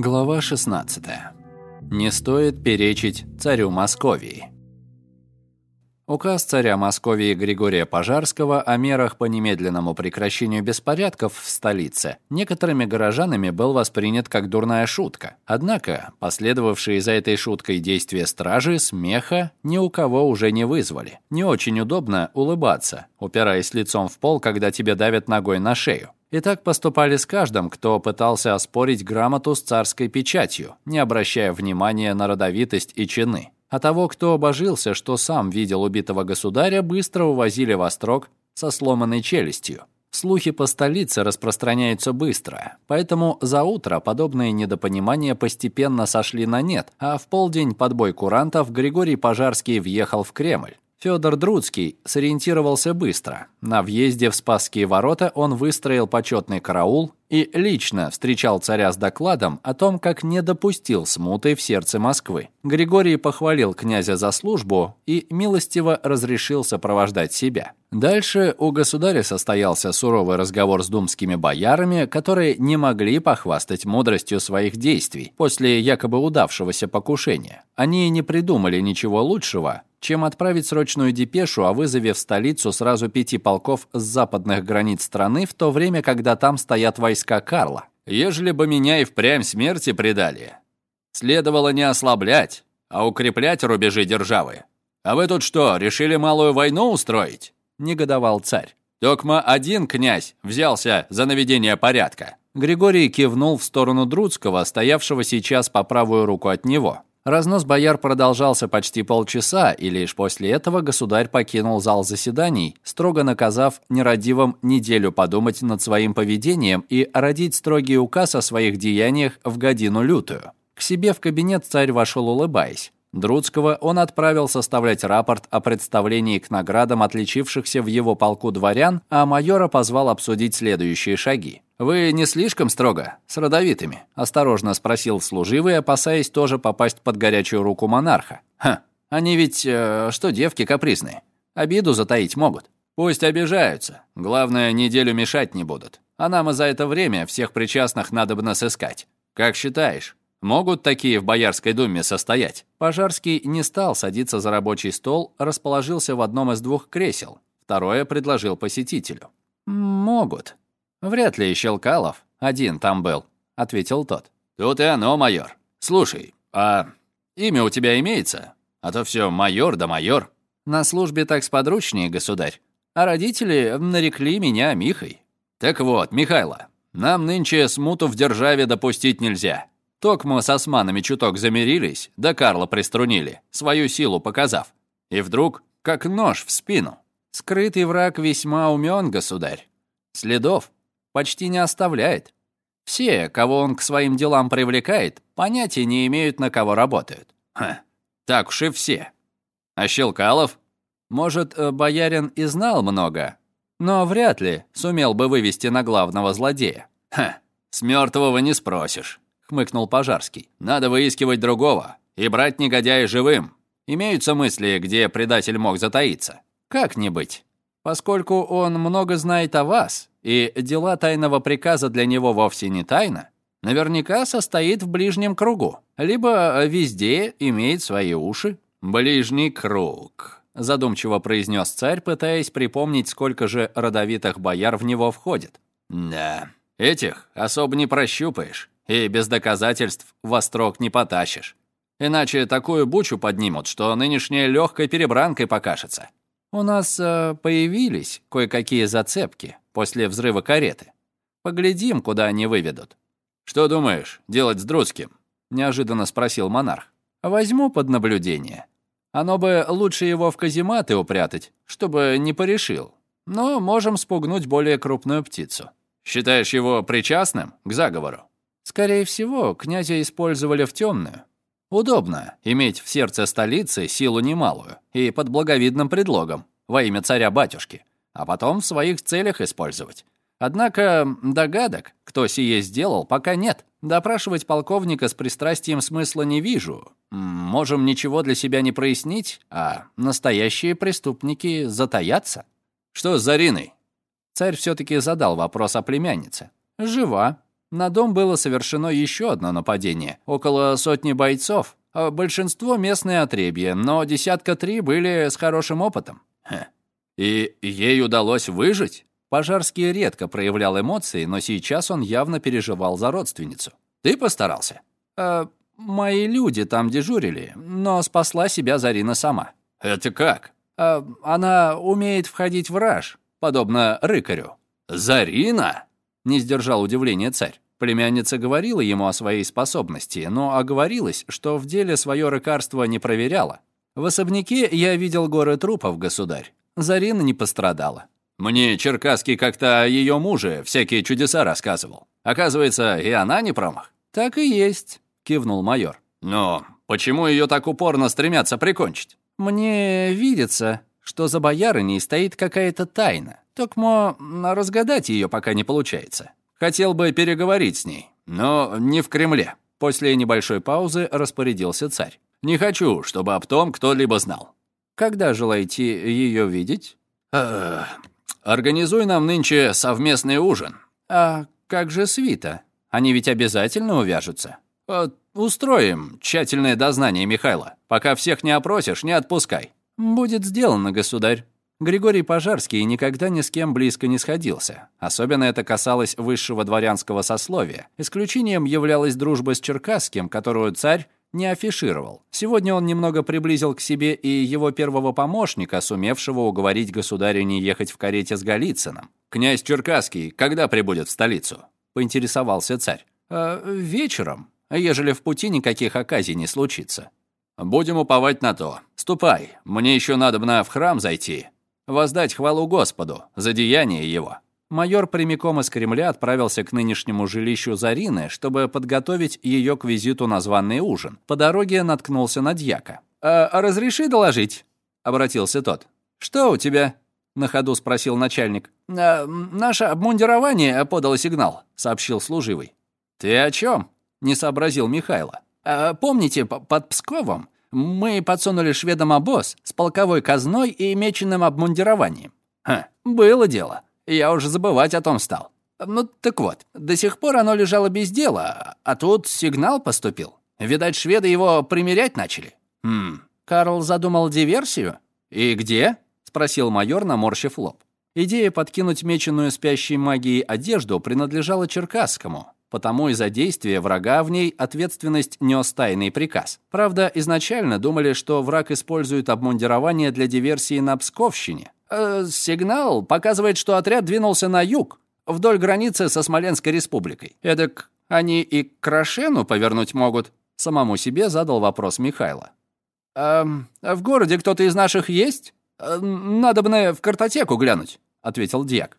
Глава 16. Не стоит перечить царю Московии. Указ царя Московии Григория Пожарского о мерах по немедленному прекращению беспорядков в столице некоторыми горожанами был воспринят как дурная шутка. Однако последовавшие за этой шуткой действия стражи смеха ни у кого уже не вызвали. Не очень удобно улыбаться, упираясь лицом в пол, когда тебе давят ногой на шею. И так поступали с каждым, кто пытался оспорить грамоту с царской печатью, не обращая внимания на родовитость и чины. А того, кто обожился, что сам видел убитого государя, быстро увозили в острог со сломанной челюстью. Слухи по столице распространяются быстро, поэтому за утро подобные недопонимания постепенно сошли на нет, а в полдень под бой курантов Григорий Пожарский въехал в Кремль. Федор Друцкий сориентировался быстро. На въезде в Спасские ворота он выстроил почетный караул и лично встречал царя с докладом о том, как не допустил смуты в сердце Москвы. Григорий похвалил князя за службу и милостиво разрешил сопровождать себя. Дальше у государя состоялся суровый разговор с думскими боярами, которые не могли похвастать мудростью своих действий после якобы удавшегося покушения. Они не придумали ничего лучшего, чем отправить срочную депешу о вызове в столицу сразу пяти полков с западных границ страны, в то время, когда там стоят войска Карла. Ежели бы меня и впрямь смерти предали, следовало не ослаблять, а укреплять рубежи державы. А вы тут что, решили малую войну устроить? Негодовал царь. Токма один князь взялся за наведение порядка. Григорий кивнул в сторону Друцкого, стоявшего сейчас по правую руку от него. Разнос бояр продолжался почти полчаса, и лишь после этого государь покинул зал заседаний, строго наказав нерадивым неделю подумать над своим поведением и родить строгий указ о своих деяниях в годину лютую. К себе в кабинет царь вошел улыбаясь. Друцкого он отправил составлять рапорт о представлении к наградам отличившихся в его полку дворян, а майора позвал обсудить следующие шаги. «Вы не слишком строго? С родовитыми?» – осторожно спросил служивый, опасаясь тоже попасть под горячую руку монарха. «Ха, они ведь, э, что, девки капризные. Обиду затаить могут. Пусть обижаются. Главное, неделю мешать не будут. А нам и за это время всех причастных надо бы нас искать. Как считаешь?» Могут такие в Боярской думе состоять? Пожарский не стал садиться за рабочий стол, расположился в одном из двух кресел. Второе предложил посетителю. «Могут. Вряд ли Щелкалов один там был», — ответил тот. «Тут и оно, майор. Слушай, а имя у тебя имеется? А то все майор да майор». «На службе так сподручнее, государь. А родители нарекли меня Михой». «Так вот, Михайло, нам нынче смуту в державе допустить нельзя. Токмо с османами чуток замирились, да Карла приструнили, свою силу показав. И вдруг, как нож в спину. Скрытый враг весьма умен, государь. Следов почти не оставляет. Все, кого он к своим делам привлекает, понятия не имеют, на кого работают. Ха, так уж и все. А Щелкалов? Может, э, боярин и знал много, но вряд ли сумел бы вывести на главного злодея. Ха, с мертвого не спросишь хмыкнул Пожарский. «Надо выискивать другого и брать негодяя живым. Имеются мысли, где предатель мог затаиться. Как не быть? Поскольку он много знает о вас, и дела тайного приказа для него вовсе не тайна, наверняка состоит в ближнем кругу, либо везде имеет свои уши. Ближний круг», — задумчиво произнес царь, пытаясь припомнить, сколько же родовитых бояр в него входит. «Да, этих особо не прощупаешь. И без доказательств во строк не потащишь. Иначе такую бучу поднимут, что нынешняя легкой перебранкой покажется. У нас э, появились кое-какие зацепки после взрыва кареты. Поглядим, куда они выведут. Что думаешь делать с Друцким? Неожиданно спросил монарх. Возьму под наблюдение. Оно бы лучше его в казематы упрятать, чтобы не порешил. Но можем спугнуть более крупную птицу. Считаешь его причастным к заговору? Скорее всего, князя использовали в темную. Удобно иметь в сердце столицы силу немалую и под благовидным предлогом во имя царя-батюшки, а потом в своих целях использовать. Однако догадок, кто сие сделал, пока нет. Допрашивать полковника с пристрастием смысла не вижу. Можем ничего для себя не прояснить, а настоящие преступники затаятся. Что с Зариной? Царь все-таки задал вопрос о племяннице. Жива, На дом было совершено еще одно нападение. Около сотни бойцов. А большинство местные отребья, но десятка три были с хорошим опытом. Хе. И ей удалось выжить? Пожарский редко проявлял эмоции, но сейчас он явно переживал за родственницу. «Ты постарался?» «Э, «Мои люди там дежурили, но спасла себя Зарина сама». «Это как?» э, «Она умеет входить в раж, подобно рыкарю». «Зарина?» — не сдержал удивления царь. Племянница говорила ему о своей способности, но оговорилась, что в деле свое лекарство не проверяла. В особняке я видел горы трупов, государь. Зарина не пострадала. Мне Черкасский как-то о ее муже всякие чудеса рассказывал. Оказывается, и она не промах. Так и есть, кивнул майор. Но почему ее так упорно стремятся прикончить? Мне видится, что за боярыней стоит какая-то тайна. Токмо разгадать ее пока не получается. Хотел бы переговорить с ней, но не в Кремле. После небольшой паузы распорядился царь. Не хочу, чтобы об том кто-либо знал. Когда желаете ее видеть? Э, организуй нам нынче совместный ужин. А как же свита? Они ведь обязательно увяжутся. Э, устроим тщательное дознание Михайла. Пока всех не опросишь, не отпускай. Будет сделано, государь. Григорий Пожарский никогда ни с кем близко не сходился. Особенно это касалось высшего дворянского сословия. Исключением являлась дружба с Черкасским, которую царь не афишировал. Сегодня он немного приблизил к себе и его первого помощника, сумевшего уговорить государя не ехать в карете с Голицыным. «Князь Черкасский когда прибудет в столицу?» — поинтересовался царь. «Э, «Вечером, ежели в пути никаких оказий не случится». «Будем уповать на то. Ступай, мне еще надо в храм зайти. Воздать хвалу Господу за деяние его». Майор прямиком из Кремля отправился к нынешнему жилищу Зарины, чтобы подготовить ее к визиту на званый ужин. По дороге наткнулся на дьяка. «А, «Разреши доложить?» — обратился тот. «Что у тебя?» — на ходу спросил начальник. «А, «Наше обмундирование подало сигнал», — сообщил служивый. «Ты о чем?» — не сообразил Михайло. А, «Помните, под Псковом мы подсунули шведам обоз с полковой казной и меченым обмундированием?» «Ха, было дело. Я уже забывать о том стал. Ну, так вот, до сих пор оно лежало без дела, а тут сигнал поступил. Видать, шведы его примерять начали. Хм, Карл задумал диверсию? И где? Спросил майор, наморщив лоб. Идея подкинуть меченую спящей магией одежду принадлежала Черкасскому, потому и за действие врага в ней ответственность нес тайный приказ. Правда, изначально думали, что враг использует обмундирование для диверсии на Псковщине, Э, сигнал показывает, что отряд двинулся на юг, вдоль границы со Смоленской республикой. Эдак они и к Крашену повернуть могут?» Самому себе задал вопрос Михайло. «А в городе кто-то из наших есть? Э, надо бы в картотеку глянуть», — ответил Дьяк.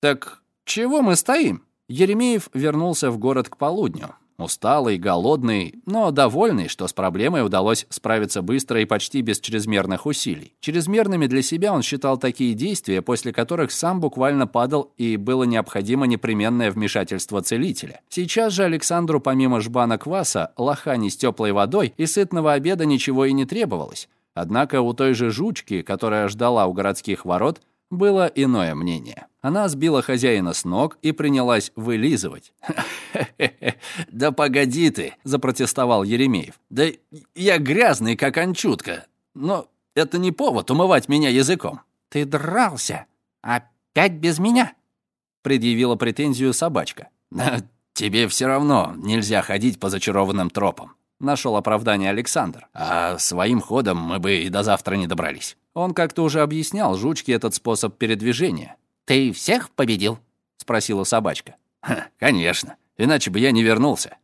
«Так чего мы стоим?» Еремеев вернулся в город к полудню. Усталый, голодный, но довольный, что с проблемой удалось справиться быстро и почти без чрезмерных усилий. Чрезмерными для себя он считал такие действия, после которых сам буквально падал и было необходимо непременное вмешательство целителя. Сейчас же Александру помимо жбана кваса, лохани с теплой водой и сытного обеда ничего и не требовалось. Однако у той же жучки, которая ждала у городских ворот, было иное мнение. Она сбила хозяина с ног и принялась вылизывать. «Да погоди ты!» – запротестовал Еремеев. «Да я грязный, как анчутка. Но это не повод умывать меня языком». «Ты дрался? Опять без меня?» – предъявила претензию собачка. «Тебе все равно нельзя ходить по зачарованным тропам», — нашел оправдание Александр. «А своим ходом мы бы и до завтра не добрались». Он как-то уже объяснял жучке этот способ передвижения. «Ты всех победил?» — спросила собачка. «Конечно. Иначе бы я не вернулся».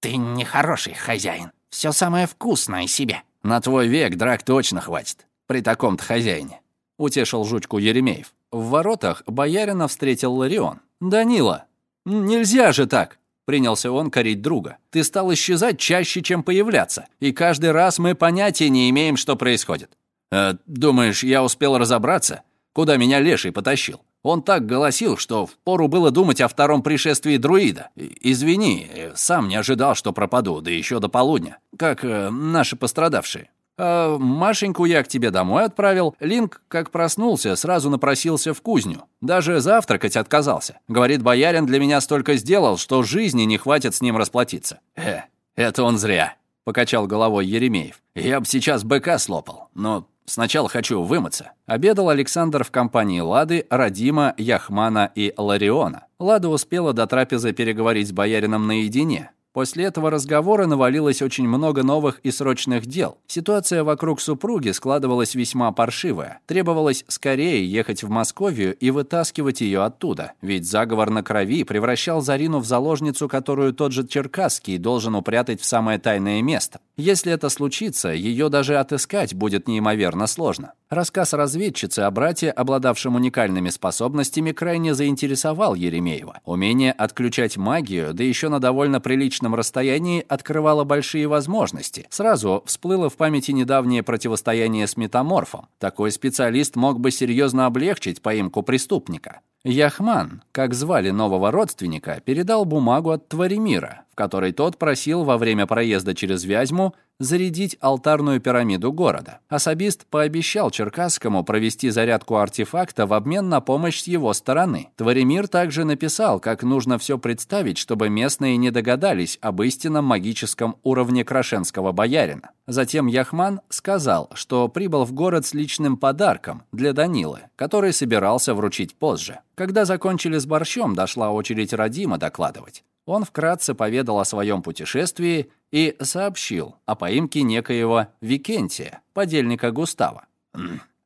«Ты нехороший хозяин. Все самое вкусное себе». «На твой век драк точно хватит. При таком-то хозяине», — утешил жучку Еремеев. В воротах боярина встретил Ларион. «Данила, нельзя же так!» Принялся он корить друга. «Ты стал исчезать чаще, чем появляться, и каждый раз мы понятия не имеем, что происходит». «Э, «Думаешь, я успел разобраться? Куда меня леший потащил? Он так голосил, что впору было думать о втором пришествии друида. Извини, сам не ожидал, что пропаду, да еще до полудня, как э, наши пострадавшие». А Машеньку я к тебе домой отправил. Линк, как проснулся, сразу напросился в кузню. Даже завтракать отказался. Говорит, боярин для меня столько сделал, что жизни не хватит с ним расплатиться. Э, это он зря. Покачал головой Еремеев. Я бы сейчас быка слопал, но Сначала хочу вымыться. Обедал Александр в компании Лады, Радима, Яхмана и Лариона. Лада успела до трапезы переговорить с боярином наедине. После этого разговора навалилось очень много новых и срочных дел. Ситуация вокруг супруги складывалась весьма паршивая. Требовалось скорее ехать в Московию и вытаскивать ее оттуда, ведь заговор на крови превращал Зарину в заложницу, которую тот же Черкасский должен упрятать в самое тайное место. Если это случится, ее даже отыскать будет неимоверно сложно. Рассказ разведчицы о брате, обладавшем уникальными способностями, крайне заинтересовал Еремеева. Умение отключать магию, да еще на довольно приличном расстоянии, открывало большие возможности. Сразу всплыло в памяти недавнее противостояние с метаморфом. Такой специалист мог бы серьезно облегчить поимку преступника. Яхман, как звали нового родственника, передал бумагу от Творимира, в которой тот просил во время проезда через Вязьму зарядить алтарную пирамиду города. Особист пообещал Черкасскому провести зарядку артефакта в обмен на помощь с его стороны. Творимир также написал, как нужно все представить, чтобы местные не догадались об истинном магическом уровне крашенского боярина. Затем Яхман сказал, что прибыл в город с личным подарком для Данилы, который собирался вручить позже. Когда закончили с борщом, дошла очередь Радима докладывать. Он вкратце поведал о своем путешествии и сообщил о поимке некоего Викентия, подельника Густава.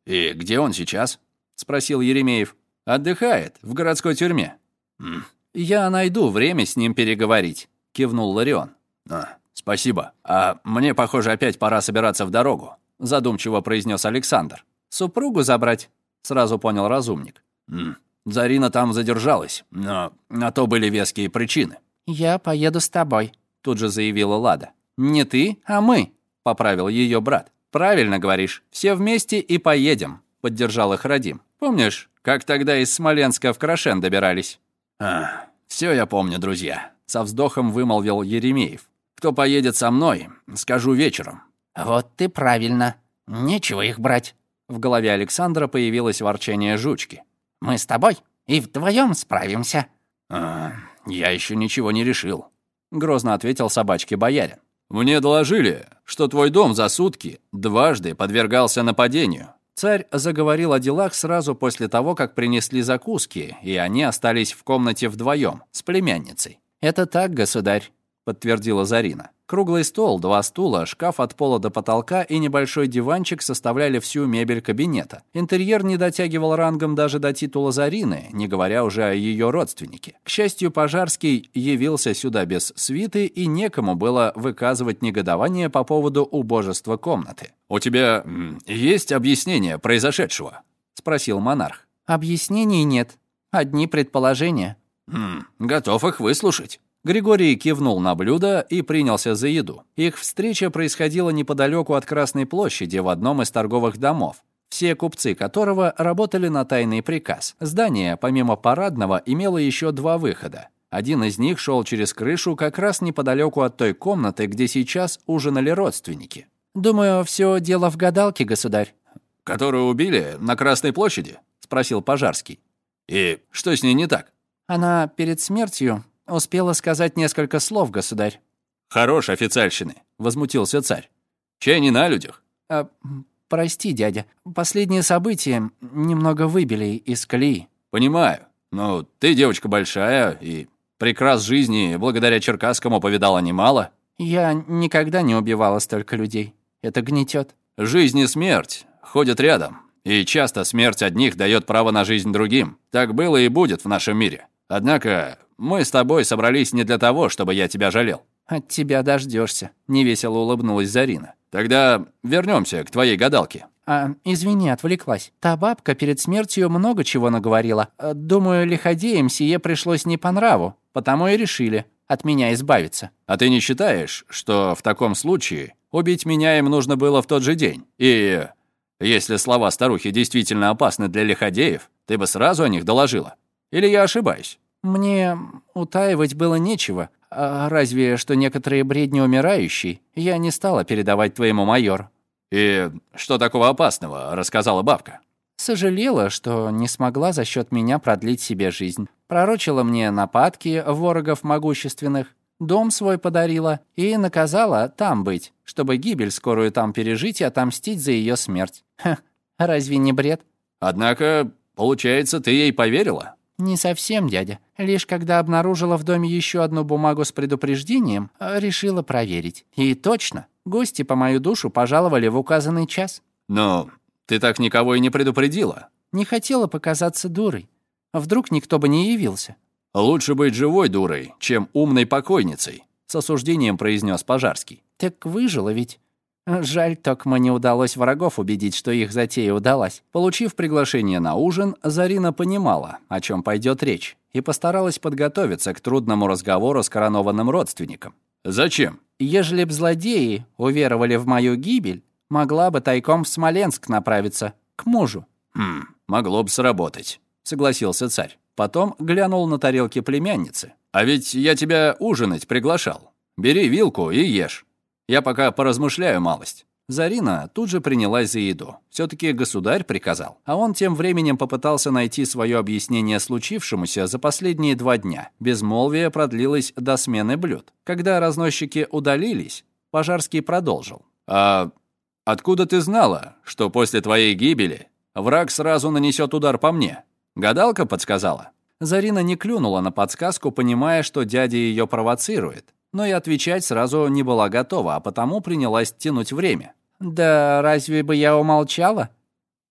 «И где он сейчас?» — спросил Еремеев. «Отдыхает в городской тюрьме». «Я найду время с ним переговорить», — кивнул Ларион. «А, спасибо. А мне, похоже, опять пора собираться в дорогу», — задумчиво произнес Александр. «Супругу забрать?» — сразу понял разумник. «Зарина там задержалась, но на то были веские причины». «Я поеду с тобой», — тут же заявила Лада. «Не ты, а мы», — поправил ее брат. «Правильно говоришь. Все вместе и поедем», — поддержал их Радим. «Помнишь, как тогда из Смоленска в Крашен добирались?» «А, все я помню, друзья», — со вздохом вымолвил Еремеев. «Кто поедет со мной, скажу вечером». «Вот ты правильно. Нечего их брать». В голове Александра появилось ворчание жучки. «Мы с тобой и вдвоем справимся». А, «Я еще ничего не решил», — грозно ответил собачке боярин. «Мне доложили, что твой дом за сутки дважды подвергался нападению». Царь заговорил о делах сразу после того, как принесли закуски, и они остались в комнате вдвоем с племянницей. «Это так, государь», — подтвердила Зарина. Круглый стол, два стула, шкаф от пола до потолка и небольшой диванчик составляли всю мебель кабинета. Интерьер не дотягивал рангом даже до титула Зарины, не говоря уже о ее родственнике. К счастью, Пожарский явился сюда без свиты, и некому было выказывать негодование по поводу убожества комнаты. «У тебя есть объяснение произошедшего?» — спросил монарх. «Объяснений нет. Одни предположения». «Хм, готов их выслушать». Григорий кивнул на блюдо и принялся за еду. Их встреча происходила неподалеку от Красной площади в одном из торговых домов, все купцы которого работали на тайный приказ. Здание, помимо парадного, имело еще два выхода. Один из них шел через крышу как раз неподалеку от той комнаты, где сейчас ужинали родственники. «Думаю, все дело в гадалке, государь». «Которую убили на Красной площади?» — спросил Пожарский. «И что с ней не так?» «Она перед смертью «Успела сказать несколько слов, государь». «Хорош официальщины», — возмутился царь. «Чай не на людях». А, «Прости, дядя, последние события немного выбили из колеи». «Понимаю, но ты девочка большая, и прекрас жизни благодаря Черкасскому повидала немало». «Я никогда не убивала столько людей. Это гнетет». «Жизнь и смерть ходят рядом, и часто смерть одних дает право на жизнь другим. Так было и будет в нашем мире. Однако мы с тобой собрались не для того, чтобы я тебя жалел». «От тебя дождешься», — невесело улыбнулась Зарина. «Тогда вернемся к твоей гадалке». «А, извини, отвлеклась. Та бабка перед смертью много чего наговорила. Э, думаю, лиходеям сие пришлось не по нраву, потому и решили от меня избавиться». «А ты не считаешь, что в таком случае убить меня им нужно было в тот же день? И если слова старухи действительно опасны для лиходеев, ты бы сразу о них доложила? Или я ошибаюсь?» Мне утаивать было нечего, а разве что некоторые бредни умирающей я не стала передавать твоему майору. И что такого опасного, рассказала бабка. Сожалела, что не смогла за счет меня продлить себе жизнь. Пророчила мне нападки ворогов могущественных, дом свой подарила и наказала там быть, чтобы гибель скорую там пережить и отомстить за ее смерть. Ха, разве не бред? Однако, получается, ты ей поверила? Не совсем, дядя. Лишь когда обнаружила в доме еще одну бумагу с предупреждением, решила проверить. И точно, гости по мою душу пожаловали в указанный час. Но ты так никого и не предупредила. Не хотела показаться дурой. Вдруг никто бы не явился. Лучше быть живой дурой, чем умной покойницей, с осуждением произнес Пожарский. Так выжила ведь. Жаль, только не удалось врагов убедить, что их затея удалась. Получив приглашение на ужин, Зарина понимала, о чем пойдет речь, и постаралась подготовиться к трудному разговору с коронованным родственником. «Зачем?» «Ежели б злодеи уверовали в мою гибель, могла бы тайком в Смоленск направиться, к мужу». «Хм, могло бы сработать», — согласился царь. Потом глянул на тарелки племянницы. «А ведь я тебя ужинать приглашал. Бери вилку и ешь». Я пока поразмышляю малость». Зарина тут же принялась за еду. все таки государь приказал. А он тем временем попытался найти свое объяснение случившемуся за последние два дня. Безмолвие продлилось до смены блюд. Когда разносчики удалились, Пожарский продолжил. «А откуда ты знала, что после твоей гибели враг сразу нанесет удар по мне? Гадалка подсказала?» Зарина не клюнула на подсказку, понимая, что дядя ее провоцирует но и отвечать сразу не была готова, а потому принялась тянуть время. «Да разве бы я умолчала,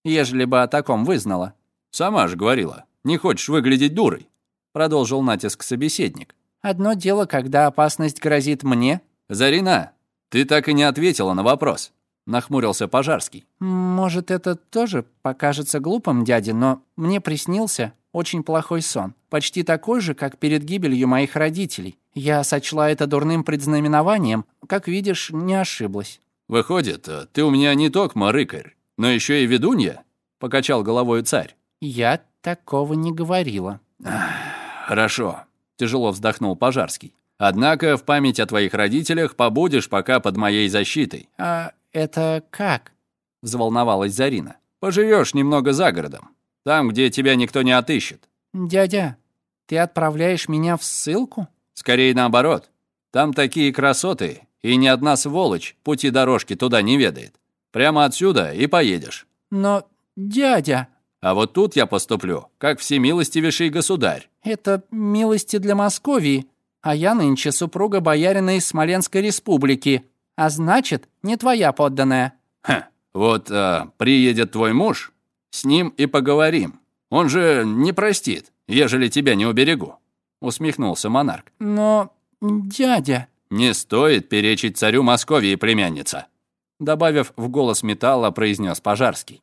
ежели бы о таком вызнала?» «Сама же говорила, не хочешь выглядеть дурой», — продолжил натиск собеседник. «Одно дело, когда опасность грозит мне». «Зарина, ты так и не ответила на вопрос», — нахмурился Пожарский. «Может, это тоже покажется глупым, дядя, но мне приснился очень плохой сон. Почти такой же, как перед гибелью моих родителей. Я сочла это дурным предзнаменованием. Как видишь, не ошиблась». «Выходит, ты у меня не только рыкарь, но еще и ведунья?» — покачал головой царь. «Я такого не говорила». «Хорошо», — тяжело вздохнул Пожарский. «Однако в память о твоих родителях побудешь пока под моей защитой». «А это как?» — взволновалась Зарина. «Поживешь немного за городом. Там, где тебя никто не отыщет». «Дядя, ты отправляешь меня в ссылку?» «Скорее наоборот. Там такие красоты, и ни одна сволочь пути дорожки туда не ведает. Прямо отсюда и поедешь». «Но, дядя...» «А вот тут я поступлю, как всемилостивейший государь». «Это милости для Московии, а я нынче супруга боярина из Смоленской республики, а значит, не твоя подданная». «Хм, вот а, приедет твой муж, с ним и поговорим. Он же не простит, ежели тебя не уберегу», — усмехнулся монарх. «Но, дядя...» «Не стоит перечить царю Московии, племянница», — добавив в голос металла, произнес Пожарский.